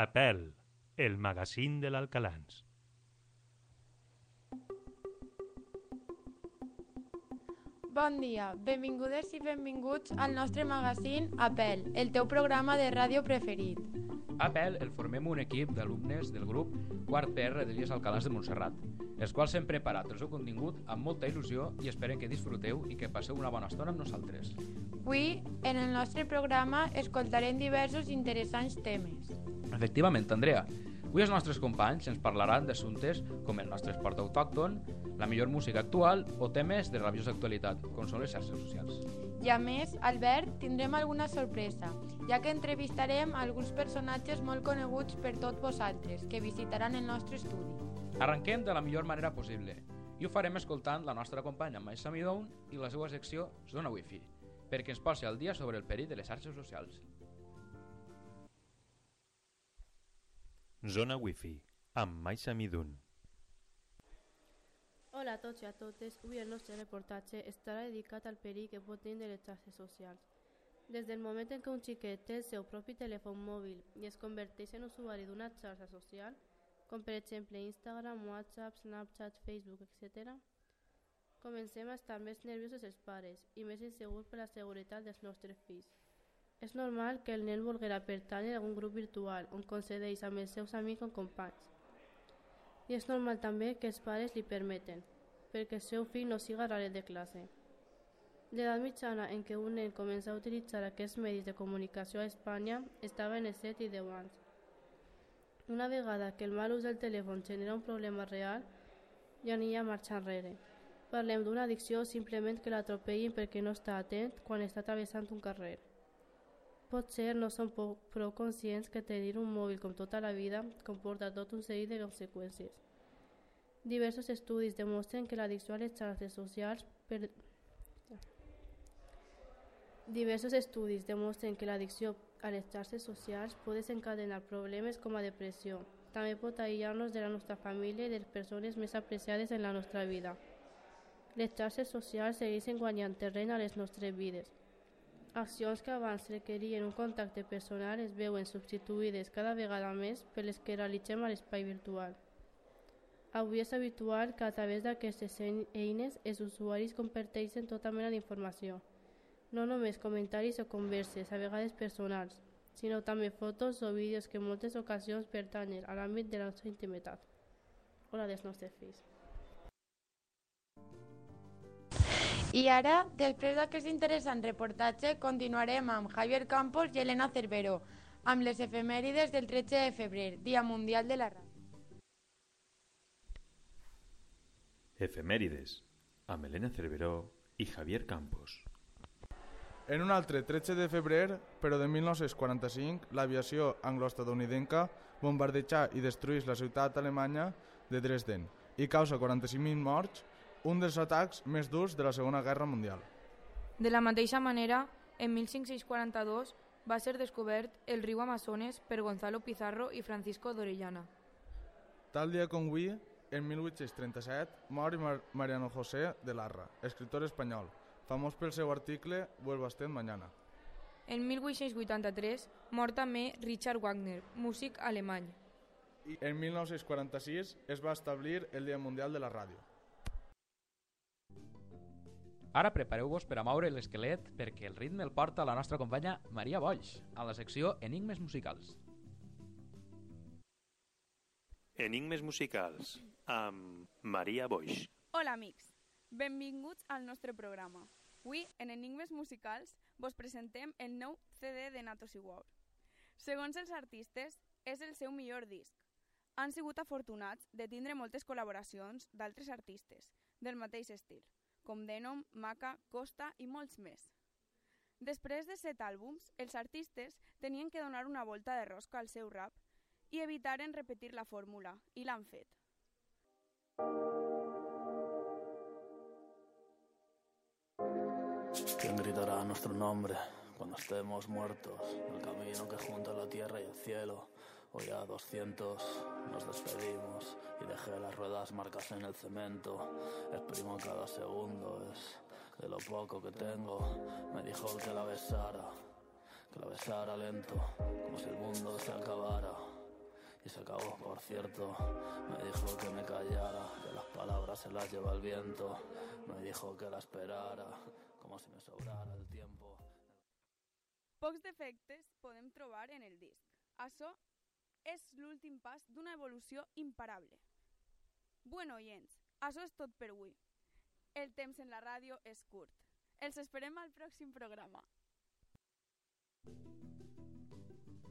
Apel, el magazín de l'Alcalans. Bon dia, benvingudes i benvinguts al nostre magazín Apel, el teu programa de ràdio preferit. Apel el formem un equip d'alumnes del grup Quart PR de l'Ies Alcalàs de Montserrat, els quals hem preparat el seu contingut amb molta il·lusió i esperen que disfruteu i que passeu una bona estona amb nosaltres. Avui, en el nostre programa, escoltarem diversos interessants temes. Efectivament, Andrea. Avui els nostres companys ens parlaran d'assumptes com el nostre esport autòcton, la millor música actual o temes de rabiosa actualitat, com són les xarxes socials. I a més, Albert, tindrem alguna sorpresa, ja que entrevistarem alguns personatges molt coneguts per tots vosaltres, que visitaran el nostre estudi. Arrenquem de la millor manera possible i ho farem escoltant la nostra companya Maisa Midoun i la seva secció Zona Wi-Fi, perquè ens posi al dia sobre el perill de les xarxes socials. Zona Wi-Fi, amb Maisa Midun. Hola a tots i a totes. Avui el nostre reportatge estarà dedicat al perill que pot tenir les xarxes socials. Des del moment en què un xiquet té el seu propi telèfon mòbil i es converteix en usuari d'una xarxa social, com per exemple Instagram, WhatsApp, Snapchat, Facebook, etc., comencem a estar més nerviosos els pares i més insegurs per la seguretat dels nostres fills. És normal que el nen volguera pertànyer a algun grup virtual on concedeix amb els seus amics o companys. I és normal també que els pares li permeten, perquè el seu fill no siga raret de classe. L'edat mitjana en què un nen comença a utilitzar aquests medis de comunicació a Espanya estava en els 7 i 10 anys. Una vegada que el mal ús del telèfon genera un problema real, ja n'hi ha marxa enrere. Parlem d'una addicció simplement que l'atropellin perquè no està atent quan està travessant un carrer. Potser no són prou conscients que tenir un mòbil com tota la vida comporta tot un seguit de conseqüències. Diversos estudis demostren que l'addicció a les xarxes socials per... Diversos estudis demostren que l'addicció a les xarxes socials pot desencadenar problemes com a depressió. També pot aïllar-nos de la nostra família i de les persones més apreciades en la nostra vida. Les xarxes socials segueixen guanyant terreny a les nostres vides. Accions que abans requerien un contacte personal es veuen substituïdes cada vegada més per les que realitzem a l'espai virtual. Avui és habitual que a través d'aquestes eines els usuaris comparteixen tota mena d'informació, no només comentaris o converses, a vegades personals, sinó també fotos o vídeos que en moltes ocasions pertanyen a l'àmbit de la nostra intimitat o la dels nostres fills. I ara, després d'aquest interessant reportatge, continuarem amb Javier Campos i Elena Cervero, amb les efemèrides del 13 de febrer, Dia Mundial de la Ràdio. Efemèrides, amb Elena Cerveró i Javier Campos. En un altre 13 de febrer, però de 1945, l'aviació anglo-estadounidenca bombardejà i destruís la ciutat alemanya de Dresden i causa 45.000 morts, un dels atacs més durs de la Segona Guerra Mundial. De la mateixa manera, en 1542 va ser descobert el riu Amazones per Gonzalo Pizarro i Francisco d'Orellana. Tal dia com avui, en 1837, mor Mar Mariano José de Larra, escriptor espanyol, famós pel seu article Vuelvo a mañana. En 1883 mor també Richard Wagner, músic alemany. I en 1946 es va establir el Dia Mundial de la Ràdio. Ara prepareu-vos per a moure l'esquelet perquè el ritme el porta la nostra companya Maria Boix, a la secció Enigmes musicals. Enigmes musicals, amb Maria Boix. Hola, amics. Benvinguts al nostre programa. Avui, en Enigmes musicals, vos presentem el nou CD de Natos i Wow. Segons els artistes, és el seu millor disc. Han sigut afortunats de tindre moltes col·laboracions d'altres artistes del mateix estil, com Denom, Maca, Costa i molts més. Després de set àlbums, els artistes tenien que donar una volta de rosca al seu rap i evitaren repetir la fórmula, i l'han fet. ¿Quién gritará nuestro nombre cuando estemos muertos? El camino que junta la tierra y el cielo. Hoy a 200 nos despedimos y dejé las ruedas marcas en el cemento. Exprimo cada segundo, es de lo poco que tengo. Me dijo que la besara, que la besara lento, como si el mundo se acabara. y se acabó, por cierto. Me dijo que me callara, que las palabras se las lleva el viento. Me dijo que la esperara, como si me sobrara el tiempo. Pocs defectes podem trobar en el disc. Això és l'últim pas d'una evolució imparable. Bueno, oients, això és tot per avui. El temps en la ràdio és curt. Els esperem al pròxim programa.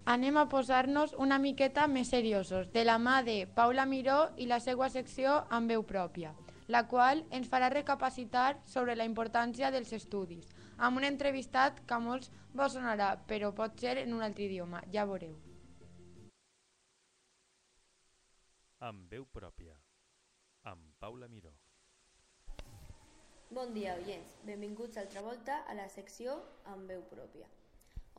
Anem a posar-nos una miqueta més seriosos, de la mà de Paula Miró i la seva secció amb veu pròpia, la qual ens farà recapacitar sobre la importància dels estudis, amb un entrevistat que a molts vos sonarà, però pot ser en un altre idioma, ja veureu. Amb veu pròpia. Amb Paula Miró. Bon dia, oients. Benvinguts altra volta a la secció amb veu pròpia,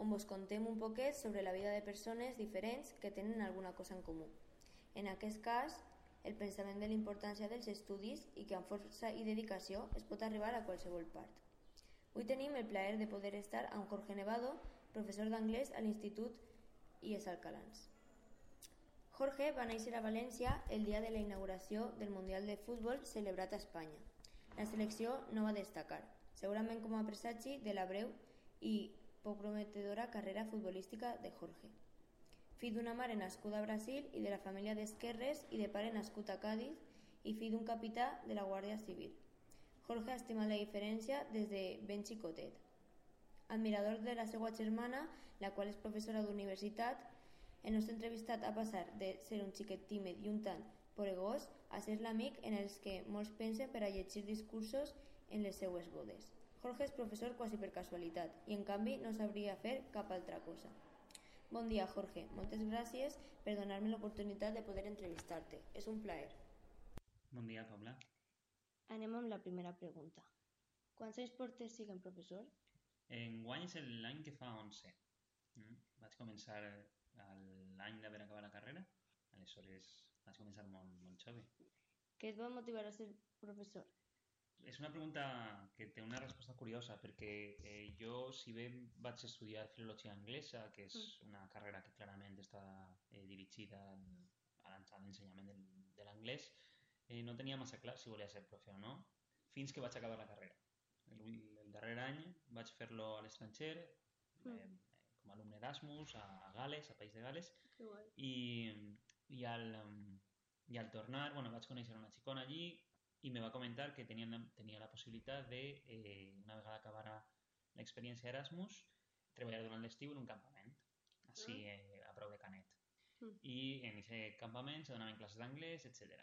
on vos contem un poquet sobre la vida de persones diferents que tenen alguna cosa en comú. En aquest cas, el pensament de la importància dels estudis i que amb força i dedicació es pot arribar a qualsevol part. Avui tenim el plaer de poder estar amb Jorge Nevado, professor d'anglès a l'Institut IES Alcalans. Jorge va néixer a València el dia de la inauguració del Mundial de Futbol celebrat a Espanya. La selecció no va destacar, segurament com a presagi de la breu i poc prometedora carrera futbolística de Jorge. Fill d'una mare nascuda a Brasil i de la família d'Esquerres i de pare nascut a Cádiz i fill d'un capità de la Guàrdia Civil. Jorge estima la diferència des de ben xicotet. Admirador de la seva germana, la qual és professora d'universitat, el nostre entrevistat ha passat de ser un xiquet tímid i un tant poregós a ser l'amic en els que molts pensen per a llegir discursos en les seues bodes. Jorge és professor quasi per casualitat i en canvi no sabria fer cap altra cosa. Bon dia, Jorge. Moltes gràcies per donar-me l'oportunitat de poder entrevistar-te. És un plaer. Bon dia, Paula. Anem amb la primera pregunta. Quants anys portes siguent professor? Enguany és l'any que fa 11. Mm? Vaig començar l'any d'haver acabat la carrera, aleshores vaig començar molt, molt jove. Què et va motivar a ser professor? És una pregunta que té una resposta curiosa, perquè eh, jo, si bé vaig estudiar filologia anglesa, que és una carrera que clarament està eh, dirigida a l'ensenyament de l'anglès, eh, no tenia massa clar si volia ser profe o no, fins que vaig acabar la carrera. El, el darrer any vaig fer-lo a l'estranger, eh, com a alumne Erasmus, a, Gales, a País de Gales, i, i, al, i al tornar, bueno, vaig conèixer una xicona allí i me va comentar que tenia, tenia la possibilitat de, eh, una vegada acabara l'experiència Erasmus, treballar durant l'estiu en un campament, així eh, a prou de Canet. Mm. I en aquest campament se donaven classes d'anglès, etc.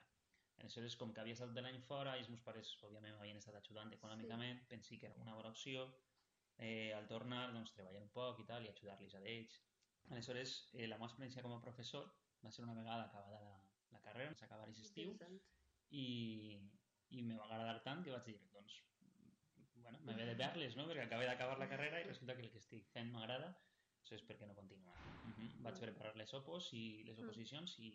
Aleshores, com que havia estat de l'any fora i els meus pares, òbviament, m'havien estat ajudant econòmicament, sí. pensi que era una bona opció eh, al tornar, doncs, treballar un poc i tal, i ajudar-los a ells. Aleshores, eh, la meva experiència com a professor va ser una vegada acabada la, la carrera, vaig acabar aquest estiu, i, i me va agradar tant que vaig dir, doncs, bueno, m'he de veure-les, no? Perquè acabé d'acabar la carrera i resulta que el que estic fent m'agrada, això és perquè no continuar. Uh -huh. Vaig preparar les opos i les oposicions i,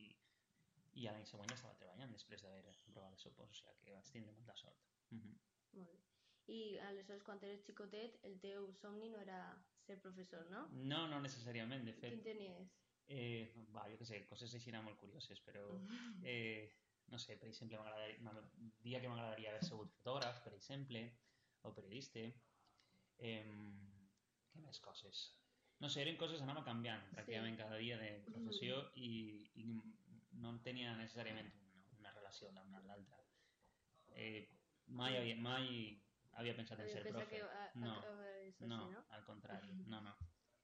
i a l'any següent ja estava treballant després d'haver aprovat les opos, o sigui que vaig tindre molta sort. Uh -huh. Molt bé. I aleshores, quan eres xicotet, el teu somni no era ser professor, no? No, no necessàriament, de fet. Quin tenies? Eh, va, jo què sé, coses així molt curioses, però eh, no sé, per exemple, dia que m'agradaria haver sigut fotògraf, per exemple, o periodista. Eh, què més coses? No sé, eren coses que anava canviant pràcticament sí. cada dia de professió i, i no tenia necessàriament una, una relació l'una amb l'altra. Eh, mai, mai havia pensat en ser profe. Que a, no, a, a, no, no, al contrari, no, no.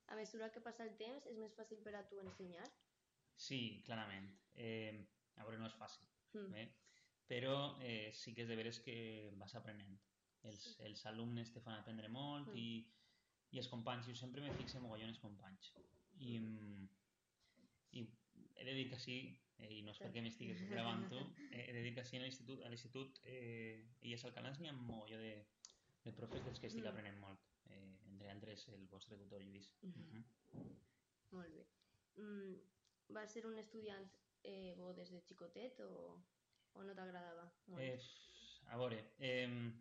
A mesura que passa el temps, és més fàcil per a tu ensenyar? Sí, clarament. Eh, a veure, no és fàcil, Mm. eh? però eh, sí que és de veres que vas aprenent. Els, Sí. els alumnes te fan aprendre molt Mm. i, i els companys, jo sempre me fixe mogollon els companys. I, mm, i he de dir que sí, eh, i no és perquè m'estigues gravant tu, eh, he de dir que sí a l'institut, eh, i a Salcalans n'hi ha mogolló de, de profes dels que estic Mm. aprenent molt, eh, entre altres el vostre tutor Lluís. Mhm. Mhm. Molt bé. Mm, vas ser un estudiant eh, bo des de xicotet o, o no t'agradava? Eh, a veure, eh,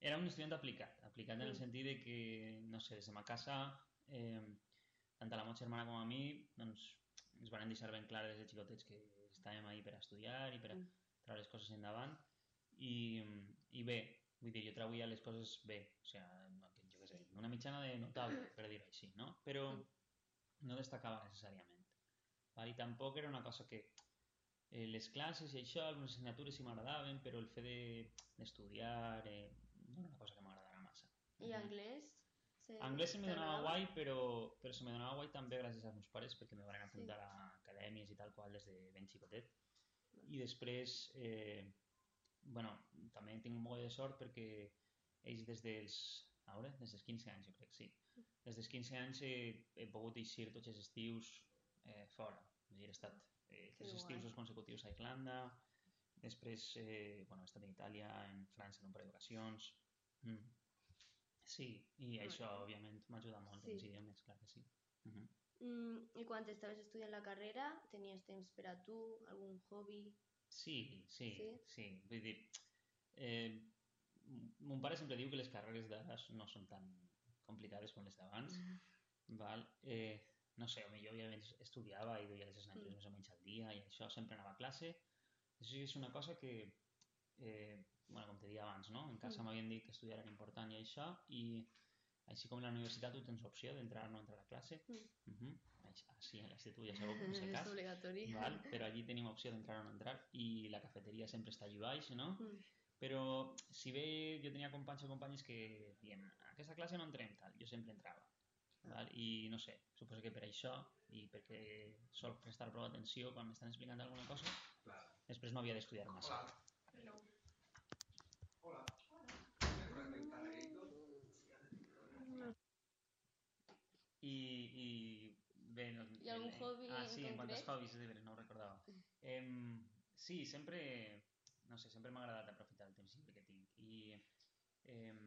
era un estudiant aplicat, aplicat en el Mm. sentit de que, no sé, des de ma casa, eh, tant a la meva germana com a mi, doncs, ens van deixar ben clar des de xicotets que estàvem ahí per a estudiar i per a Mm. treure les coses endavant i, i bé, vull dir, jo trauia les coses bé, o sigui, jo què sé, una mitjana de notable, per dir-ho així, no? Però no destacava necessàriament. Val? I tampoc era una cosa que eh, les classes i això, algunes assignatures sí m'agradaven, però el fet de- d'estudiar de, eh, no era una cosa que m'agradara massa. I anglès? Se- Anglès se me donava guai, però, però se me donava guai també gràcies als meus pares perquè me van apuntar a acadèmies i tal qual des de ben xicotet. I després, eh, bueno, també tinc un moll de sort perquè ells des dels, a veure, des dels 15 anys, jo crec, sí. Des dels 15 anys he, he pogut eixir tots els estius eh, fora. A dir, he estat eh, tres estius consecutius a Irlanda, després eh, bueno, he estat en Itàlia, en França en un parell d'ocasions. Mm. Sí, i Molt això, bé. òbviament, m'ajuda molt Sí. els idiomes, clar que sí. Uh -huh. Mm, I quan estaves estudiant la carrera, tenies temps per a tu, algun hobby? Sí, sí, Sí? sí. Vull dir, eh, mon pare sempre diu que les carreres d'ara no són tan complicades com les d'abans, val? Eh, no sé, millor ja estudiava i duia les assignatures Mm. més o menys al dia i això, sempre anava a classe. Això és una cosa que, eh, bueno, com te deia abans, no? En casa Mm. m'havien dit que estudiar era important i això, i així com a la universitat tu tens opció d'entrar o no entrar a classe. Mm. Uh -huh. Així a l'institut ja sabeu com és el És cas. obligatori. Val? Però allí tenim opció d'entrar o no entrar i la cafeteria sempre està allà baix, no? Mm. Però si bé jo tenia companys o companyes que dient a aquesta classe no entrem tal, jo sempre entrava. Val? I no sé, suposo que per això i perquè sol prestar prou atenció quan m'estan explicant alguna cosa, després no havia d'estudiar massa. I, i bé... No, I algun el- hobby ah, en quant als hobbies, és de veres, no ho recordava. Em, sí, sempre, no sé, sempre m'ha agradat aprofitar el temps lliure que tinc. I, em,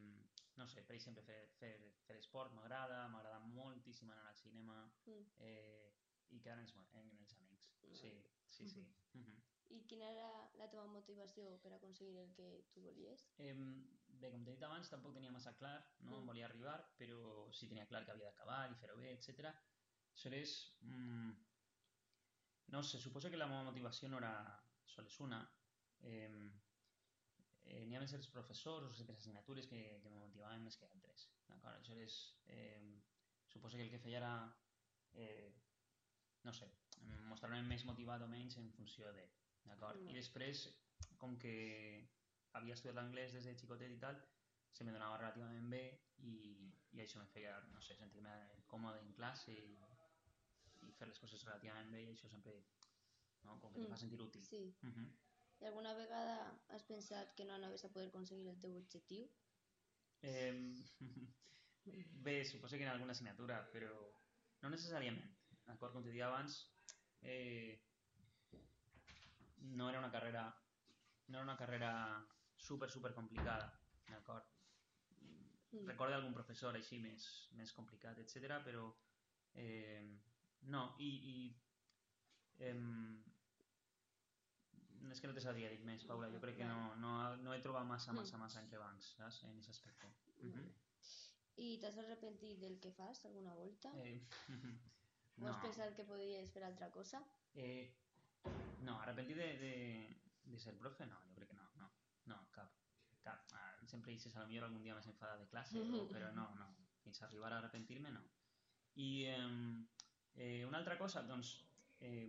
no sé, per exemple, fer, fer, fer esport m'agrada, m'agrada moltíssim anar al cinema Mm. eh, i quedar en els, en els amics. Sí, sí, sí. Mhm. I quina era la teva motivació per aconseguir el que tu volies? Em, bé, com t'he dit abans, tampoc tenia massa clar no? Mm. volia arribar, però sí tenia clar que havia d'acabar i fer-ho bé, etc. Sols, mm, no sé, suposo que la meva motivació no era sols una. Eh, eh, N'hi havia certs professors o certes assignatures que, que me motivaven més que altres. D'acord? Aleshores, eh, suposo que el que feia era, eh, no sé, mostrar-me més motivat o menys en funció de... D'acord? Mm. I després, com que havia estudiat l'anglès des de xicotet i tal, se me donava relativament bé i, i això em feia, no sé, sentir-me còmode en classe i fer les coses relativament bé i això sempre, no? com que te Mm, fa sentir útil. Sí. Mhm. I alguna vegada has pensat que no anaves a poder aconseguir el teu objectiu? Eh, bé, suposo que en alguna assignatura, però no necessàriament. D'acord? Com te deia abans, eh, no era una carrera no era una carrera super, super complicada, d'acord? Mm. Recordo algun professor així més, més complicat, etc. però eh, no, i, i em, és que no te sabria dir més, Paula, jo crec que no, no, no he trobat massa, massa, massa entrebancs, saps? En aquest aspecte. Mhm. I t'has arrepentit del que fas alguna volta? Eh, O has no. pensat que podries fer altra cosa? Eh, no, arrepentir de, de, de ser profe, no, jo crec que no, no, no, cap, cap. Ah, sempre dices, a lo millor algun dia més enfada de classe, o, però no, no, fins a arribar a arrepentir-me, no. I eh, eh, una altra cosa, doncs, eh,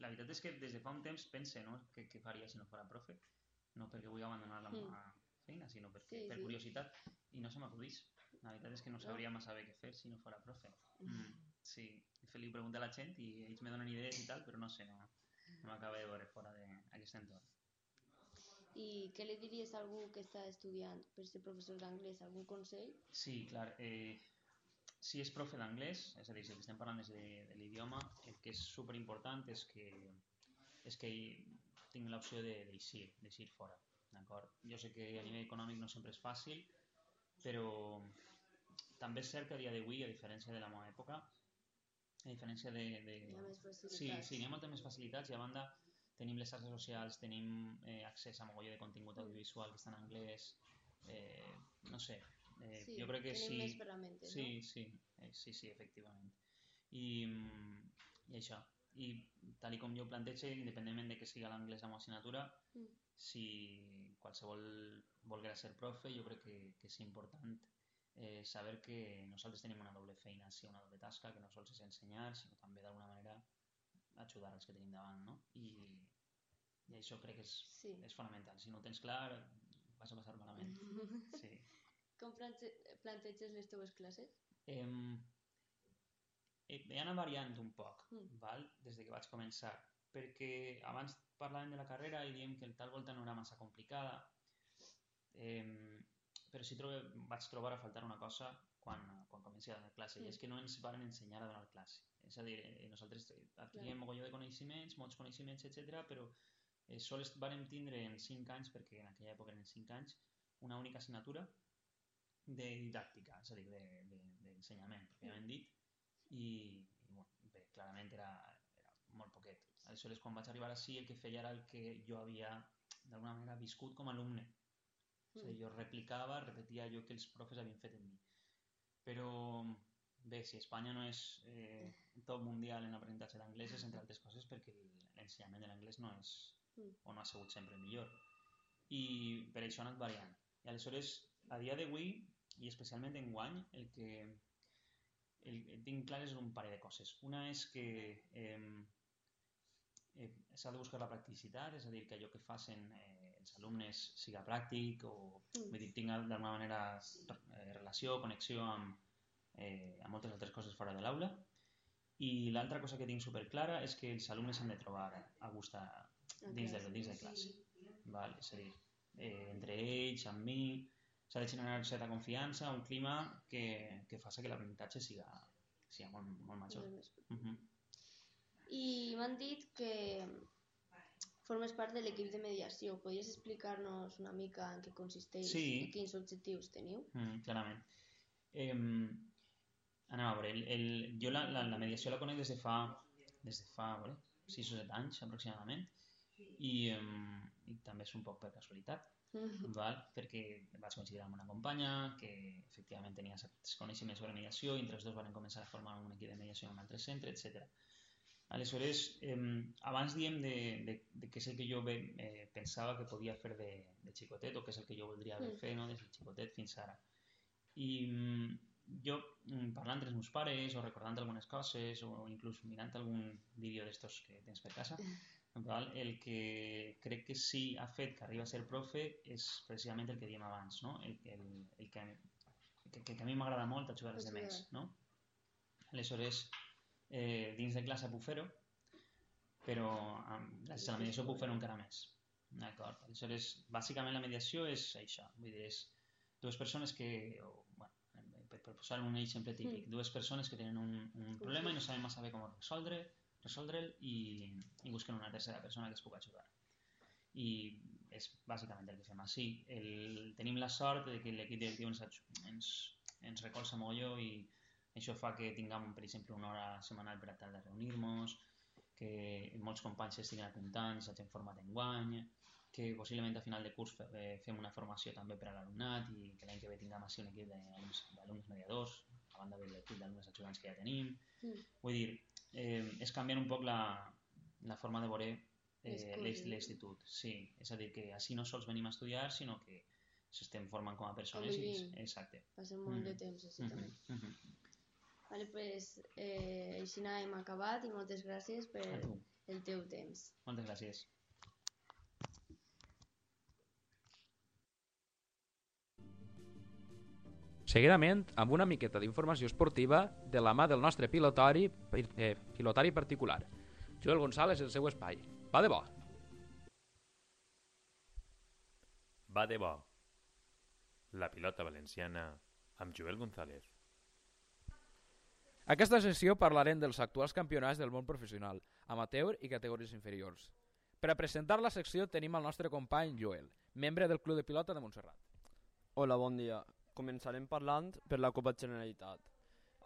la veritat és que des de fa un temps pense no, que, que faria si no fora profe, no perquè vull abandonar la Mm. meva feina, sinó perquè, Sí, per sí. curiositat, i no se m'acudís. La veritat és que no sabria massa bé què fer si no fora profe. Mm, sí, de fet li pregunto a la gent i ells me donen idees i tal, però no sé, no, no m'acaba de veure fora d'aquest entorn. I què li diries a algú que està estudiant per ser professor d'anglès? Algun consell? Sí, clar. Eh, si és profe d'anglès, és a dir, si el que estem parlant és de, de l'idioma, el que és superimportant és que, és que tinc l'opció de- d'eixir, d'eixir fora. D'acord? Jo sé que a nivell econòmic no sempre és fàcil, però també és cert que a dia d'avui, a diferència de la meva època, a diferència de... de... Hi ha més Sí, facilitats. sí, hi ha moltes més facilitats i a banda tenim les xarxes socials, tenim eh, accés a mogolló de contingut audiovisual que està en anglès, eh, no sé, eh, Sí, jo crec que sí... més ferramentes, sí, no? sí, eh, sí, sí, efectivament. I, mm, i això. i tal i com jo plantejo, independentment de que siga l'anglès la meva assignatura, Mm. si qualsevol volguera ser profe, jo crec que, que és important eh, saber que nosaltres tenim una doble feina, sí, una doble tasca, que no sols és ensenyar, sinó també d'alguna manera ajudar els que tenim davant, no? I, i això crec que és, Sí. és fonamental. Si no ho tens clar, vas a passar malament. Sí. Com plante planteges les teues classes? Em, he, he anat variant un poc, Mm. val? des de que vaig començar, perquè abans parlàvem de la carrera i diem que el tal volta no era massa complicada, em, però sí trobe, vaig trobar a faltar una cosa quan, quan comenci a donar classe, i és que no ens van ensenyar a donar classe. És a dir, eh, nosaltres adquiríem mogolló de coneixements, molts coneixements, etc, però eh, sols vàrem tindre en 5 anys, perquè en aquella època eren 5 anys, una única assignatura de didàctica, és a dir, d'ensenyament, de, de, d'ensenyament, pròpiament dit, i, i bueno, bé, clarament era, era molt poquet. Aleshores, quan vaig arribar així, el que feia era el que jo havia, d'alguna manera, viscut com a alumne. És a dir, jo replicava, repetia allò que els profes havien fet en mi. Però, bé, si Espanya no és eh, top mundial en aprenentatge d'anglès és, entre altres coses, perquè l'ensenyament de l'anglès no és, Mm. o no ha sigut sempre millor. I per això ha anat variant. I aleshores, a dia d'avui, i especialment en guany, el que el, el tinc clar és un parell de coses. Una és que eh, eh, s'ha de buscar la practicitat, és a dir, que allò que facin eh, els alumnes siga pràctic o Mm. dir, tinga d'alguna manera eh, relació, connexió amb, eh, amb moltes altres coses fora de l'aula. I l'altra cosa que tinc superclara és que els alumnes s'han de trobar a gust dins, de, dins de classe. Val? És a dir, eh, entre ells, amb mi, s'ha de generar certa confiança, un clima que, que faci que l'aprenentatge siga, siga molt, molt major. Uh -huh. I m'han dit que formes part de l'equip de mediació. Podries explicar-nos una mica en què consisteix Sí. i quins objectius teniu? Mm, clarament. Eh, anem a veure, el, el, jo la, la, la mediació la conec des de fa, des de fa veure, 6 o 7 anys aproximadament i, eh, i també és un poc per casualitat, val? perquè vaig coincidir amb una companya que efectivament tenia certs coneixements sobre mediació i entre els dos van començar a formar un equip de mediació en un altre centre, etc. Aleshores, eh, abans diem de, de, de què és el que jo eh, pensava que podia fer de, de xicotet o què és el que jo voldria haver Mm. fet no, des de xicotet fins ara. I mm, jo, mm, parlant entre els meus pares o recordant algunes coses o inclús mirant algun vídeo d'estos que tens per casa, val? el que crec que sí ha fet que arriba a ser profe és precisament el que diem abans, no? el, el, el que, que, que a mi m'agrada molt ajudar els demés. No? Aleshores, eh, dins de classe puc fer-ho, però amb, gràcies a la mediació puc fer-ho encara més. D'acord? Aleshores, bàsicament la mediació és això, vull dir, és dues persones que, o, bueno, per, per posar un exemple típic, dues persones que tenen un, un problema i no saben massa bé com resoldre, resoldre'l i, i busquen una tercera persona que es pugui ajudar. I és bàsicament el que fem així. El, tenim la sort de que l'equip directiu ens, ens, ens recolza mogolló i això fa que tinguem, per exemple, una hora setmanal per a tal de reunir-nos, que molts companys estiguin apuntant, s'hagin format en guany, que possiblement a final de curs eh, fem una formació també per a l'alumnat i que l'any que ve tinguem així un equip d'alumnes mediadors, a banda de l'equip d'alumnes ajudants que ja tenim. Mm. Vull dir, eh, és canviant un poc la, la forma de veure eh, l'institut. Sí, és a dir, que així no sols venim a estudiar, sinó que s'estem formant com a persones. I, Convivint. exacte. Passem molt de Mhm. temps així Mhm, també. mhm. Vale, pues, eh, així hem acabat i moltes gràcies per el teu temps. Moltes gràcies. Seguidament, amb una miqueta d'informació esportiva de la mà del nostre pilotari, eh, pilotari particular. Joel González, el seu espai. Va de bo! Va de bo. La pilota valenciana amb Joel González. Aquesta sessió parlarem dels actuals campionats del món professional, amateur i categories inferiors. Per a presentar la secció tenim el nostre company Joel, membre del Club de Pilota de Montserrat. Hola, bon dia. Començarem parlant per la Copa Generalitat.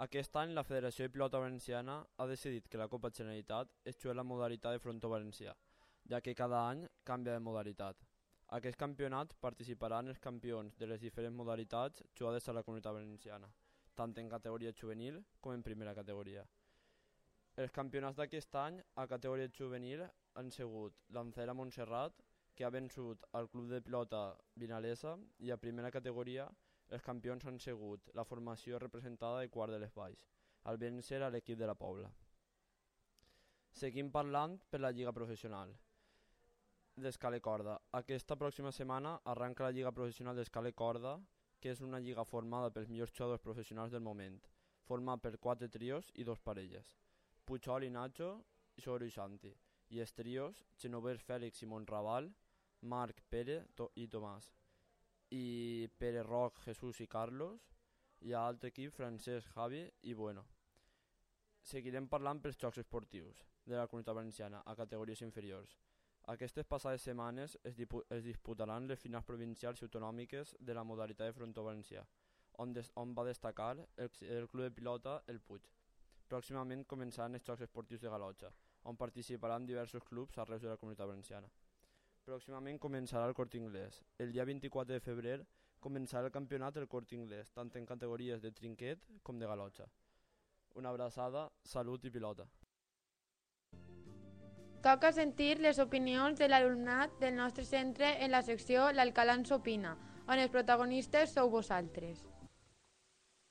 Aquest any la Federació de Pilota Valenciana ha decidit que la Copa Generalitat es juga en la modalitat de frontó valencià, ja que cada any canvia de modalitat. Aquest campionat participaran els campions de les diferents modalitats jugades a la comunitat valenciana, tant en categoria juvenil com en primera categoria. Els campionats d'aquest any a categoria juvenil han sigut l'Ancera Montserrat, que ha vençut al Club de Pilota Vinalesa, i a primera categoria els campions han sigut la formació representada de Quart de les Valls, al vèncer a l'equip de la Pobla. Seguim parlant per la Lliga Professional d'Escala Corda. Aquesta pròxima setmana arranca la Lliga Professional d'Escala Corda, que és una lliga formada pels millors jugadors professionals del moment, format per quatre trios i dos parelles. Puigol i Nacho, Soro i Santi. I els trios, Genover Fèlix i Montraval, Marc, Pere i Tomàs. I Pere Roc, Jesús i Carlos. I a l'altre equip, Francesc, Javi i Bueno. Seguirem parlant pels jocs esportius de la comunitat valenciana a categories inferiors. Aquestes passades setmanes es, es disputaran les finals provincials i autonòmiques de la modalitat de frontó valencià, on, on va destacar el, el club de pilota El Puig. Pròximament començaran els Jocs Esportius de Galotxa, on participaran diversos clubs arreu de la comunitat valenciana. Pròximament començarà el Cort Inglés. El dia 24 de febrer començarà el campionat del Cort Inglés, tant en categories de trinquet com de galotxa. Una abraçada, salut i pilota. Toca sentir les opinions de l'alumnat del nostre centre en la secció L'Alcalà ens opina, on els protagonistes sou vosaltres.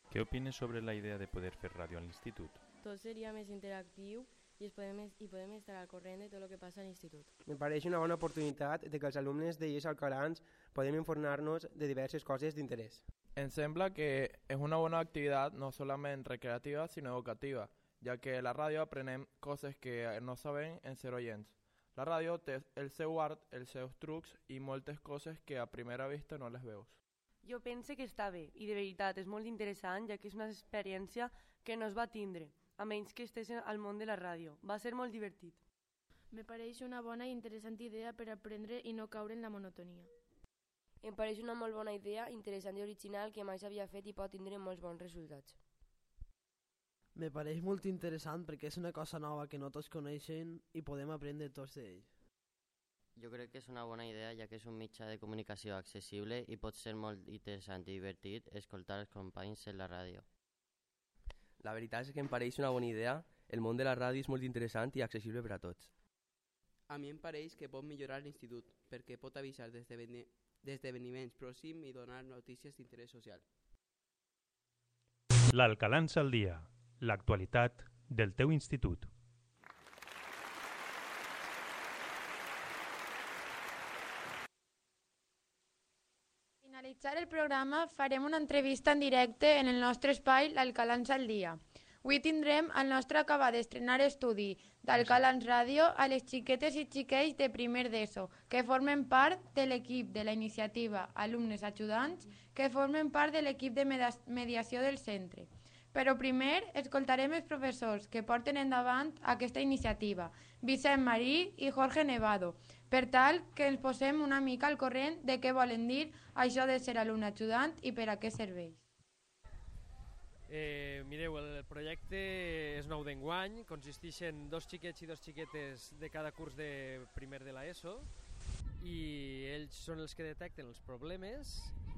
Què opines sobre la idea de poder fer ràdio a l'institut? Tot seria més interactiu i, es podem, i podem estar al corrent de tot el que passa a l'institut. Me pareix una bona oportunitat de que els alumnes de IES Alcalans podem informar-nos de diverses coses d'interès. Em sembla que és una bona activitat no solament recreativa, sinó educativa, ja que la ràdio aprenem coses que no sabem en ser oients. La ràdio té el seu art, els seus trucs i moltes coses que a primera vista no les veus. Jo pense que està bé i de veritat és molt interessant ja que és una experiència que no es va tindre, a menys que estés al món de la ràdio. Va ser molt divertit. Me pareix una bona i interessant idea per aprendre i no caure en la monotonia. Em pareix una molt bona idea, interessant i original que mai s'havia fet i pot tindre molts bons resultats. Me pareix molt interessant perquè és una cosa nova que no tots coneixen i podem aprendre tots d'ell. Jo crec que és una bona idea ja que és un mitjà de comunicació accessible i pot ser molt interessant i divertit escoltar els companys en la ràdio. La veritat és que em pareix una bona idea. El món de la ràdio és molt interessant i accessible per a tots. A mi em pareix que pot millorar l'institut perquè pot avisar d'esdeveniments pròxims i donar notícies d'interès social. L'Alcalans al dia l'actualitat del teu institut. Finalitzar el programa farem una entrevista en directe en el nostre espai l'Alcalans al dia. Avui tindrem el nostre acabat d'estrenar estudi d'Alcalans Ràdio a les xiquetes i xiquets de primer d'ESO, que formen part de l'equip de la iniciativa Alumnes Ajudants, que formen part de l'equip de mediació del centre. Però primer escoltarem els professors que porten endavant aquesta iniciativa, Vicent Marí i Jorge Nevado, per tal que ens posem una mica al corrent de què volen dir això de ser alumne ajudant i per a què serveix. Eh, mireu, el projecte és nou d'enguany, consisteix en dos xiquets i dos xiquetes de cada curs de primer de l'ESO i ells són els que detecten els problemes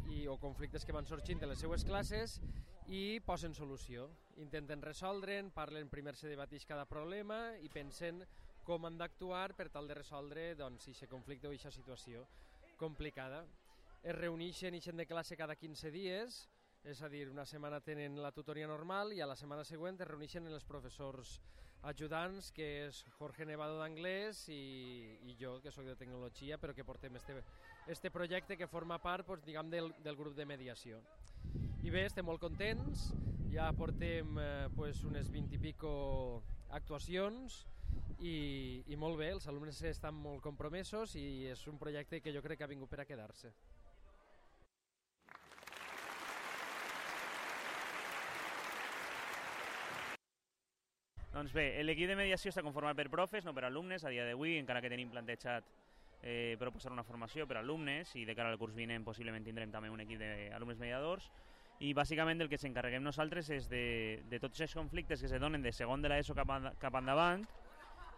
i, o conflictes que van sorgint de les seues classes i posen solució. Intenten resoldre'n, parlen primer se debatix cada problema i pensen com han d'actuar per tal de resoldre doncs, aquest conflicte o aquesta situació complicada. Es reuneixen i de classe cada 15 dies, és a dir, una setmana tenen la tutoria normal i a la setmana següent es reuneixen els professors ajudants, que és Jorge Nevado d'anglès i, i jo, que sóc de tecnologia, però que portem este, este projecte que forma part doncs, diguem, del, del grup de mediació. I bé, estem molt contents, ja portem eh, pues, unes 20 i pico actuacions i, i molt bé, els alumnes estan molt compromesos i és un projecte que jo crec que ha vingut per a quedar-se. Doncs bé, l'equip de mediació està conformat per profes, no per alumnes, a dia d'avui, encara que tenim plantejat eh, proposar una formació per alumnes i de cara al curs vinent possiblement tindrem també un equip d'alumnes mediadors. I bàsicament el que ens encarreguem nosaltres és de, de tots aquests conflictes que se donen de segon de l'ESO cap, cap endavant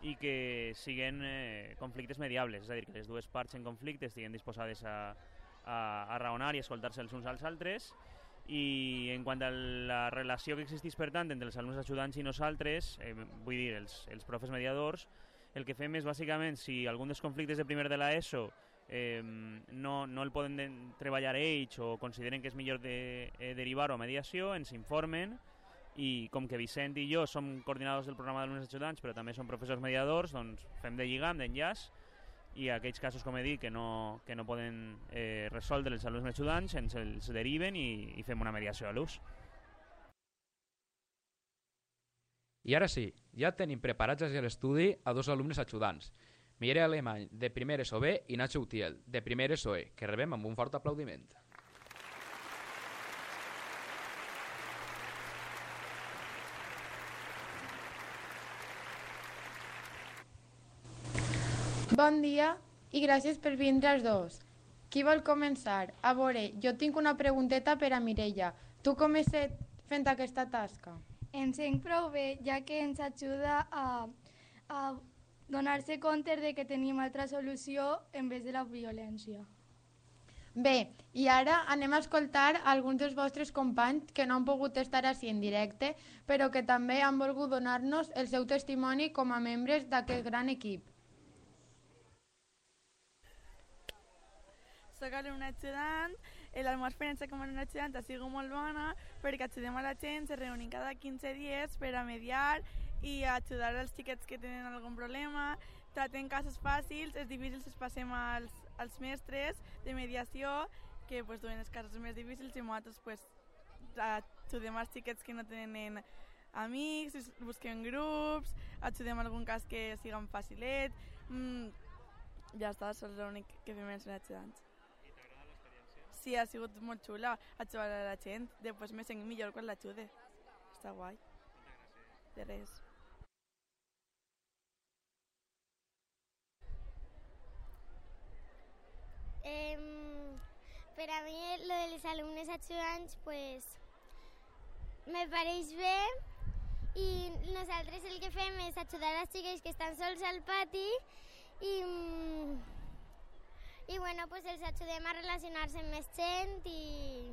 i que siguin eh, conflictes mediables, és a dir, que les dues parts en conflicte estiguen disposades a, a, a raonar i escoltar-se els uns als altres i en quant a la relació que existeix, per tant, entre els alumnes ajudants i nosaltres, eh, vull dir, els, els profes mediadors, el que fem és, bàsicament, si algun dels conflictes de primer de l'ESO eh, no, no el poden de, treballar ells o consideren que és millor de, eh, derivar-ho a mediació, ens informen i com que Vicent i jo som coordinadors del programa d'alumnes ajudants però també som professors mediadors, doncs fem de lligam, d'enllaç i aquells casos, com he dit, que no, que no poden eh, resoldre els alumnes ajudants ens els deriven i, i fem una mediació a l'ús. I ara sí, ja tenim preparats a l'estudi a dos alumnes ajudants, Mireia Alemany, de primer SOB, i Nacho Utiel, de primer SOE, que rebem amb un fort aplaudiment. Bon dia i gràcies per vindre els dos. Qui vol començar? A veure, jo tinc una pregunteta per a Mireia. Tu com has fet fent aquesta tasca? Em sent prou bé, ja que ens ajuda a, a donar-se compte de que tenim altra solució en vez de la violència. Bé, i ara anem a escoltar alguns dels vostres companys que no han pogut estar així en directe, però que també han volgut donar-nos el seu testimoni com a membres d'aquest gran equip. Soc alumne ajudant, la meva experiència com a alumne ajudant ha sigut molt bona perquè ajudem a la gent, se reunim cada 15 dies per a mediar i a ajudar els xiquets que tenen algun problema, traten casos fàcils, els difícils els passem als, als mestres de mediació que pues, duen els casos més difícils i nosaltres pues, ajudem els xiquets que no tenen amics, busquem grups, ajudem algun cas que siguin facilet, mm, ja està, això és l'únic que fem els ajudants. Sí, ha sigut molt xula ajudar a la gent. Després me sent millor quan l'ajude. Està guai. De res. Eh, per a mi, lo de les alumnes ajudants, pues, me pareix bé i nosaltres el que fem és ajudar els xiquets que estan sols al pati i, i bueno, pues els ajudem a relacionar-se amb més gent i,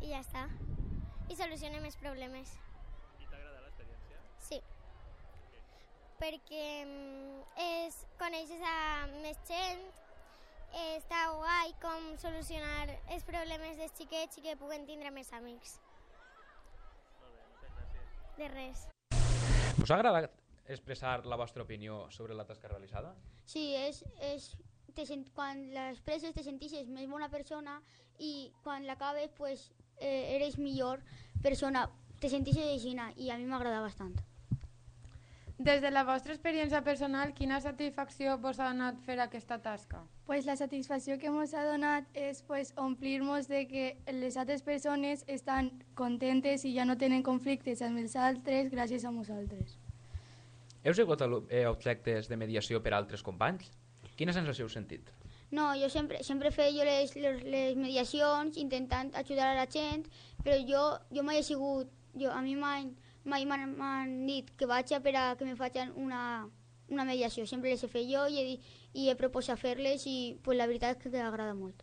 i ja està. I solucionem els problemes. I t'agrada l'experiència? Sí. Perquè mm, és, coneixes a més gent, està guai com solucionar els problemes dels xiquets i que puguen tindre més amics. Molt bé, moltes gràcies. De res. Us ha agradat expressar la vostra opinió sobre la tasca realitzada? Sí, és, és te sent, quan l'expresses te sentixes més bona persona i quan l'acabes pues, eh, eres millor persona, te sentixes així i a mi m'agrada bastant. Des de la vostra experiència personal, quina satisfacció vos ha donat fer aquesta tasca? Pues la satisfacció que ens ha donat és pues, omplir-nos de que les altres persones estan contentes i ja no tenen conflictes amb els altres gràcies a nosaltres. Heu sigut eh, objectes de mediació per altres companys? Quina sensació heu sentit? No, jo sempre, sempre feia les, les, les mediacions intentant ajudar a la gent, però jo, jo mai he sigut, jo, a mi mai, mai m'han dit que vaig a per a que me facin una, una mediació. Sempre les he fet jo i he, i he proposat fer-les i pues, la veritat és que m'agrada molt.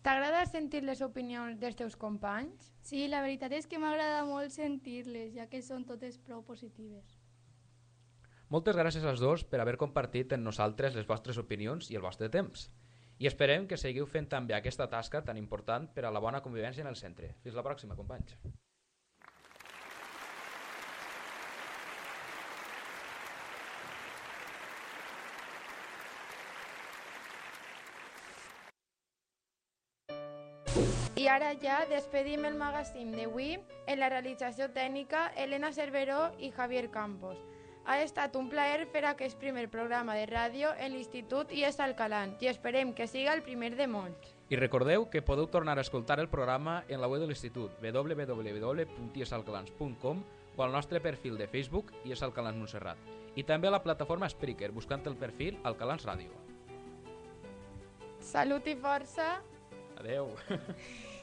T'agrada sentir les opinions dels teus companys? Sí, la veritat és que m'agrada molt sentir-les, ja que són totes prou positives. Moltes gràcies als dos per haver compartit amb nosaltres les vostres opinions i el vostre temps. I esperem que seguiu fent també aquesta tasca tan important per a la bona convivència en el centre. Fins la pròxima, companys. I ara ja despedim el magazín d'avui en la realització tècnica Elena Cerveró i Javier Campos. Ha estat un plaer fer aquest primer programa de ràdio en l'Institut IES Alcalant i esperem que siga el primer de molts. I recordeu que podeu tornar a escoltar el programa en la web de l'Institut www.iesalcalans.com o al nostre perfil de Facebook IES Alcalans Montserrat i també a la plataforma Spreaker buscant el perfil Alcalans Ràdio. Salut i força! Adeu!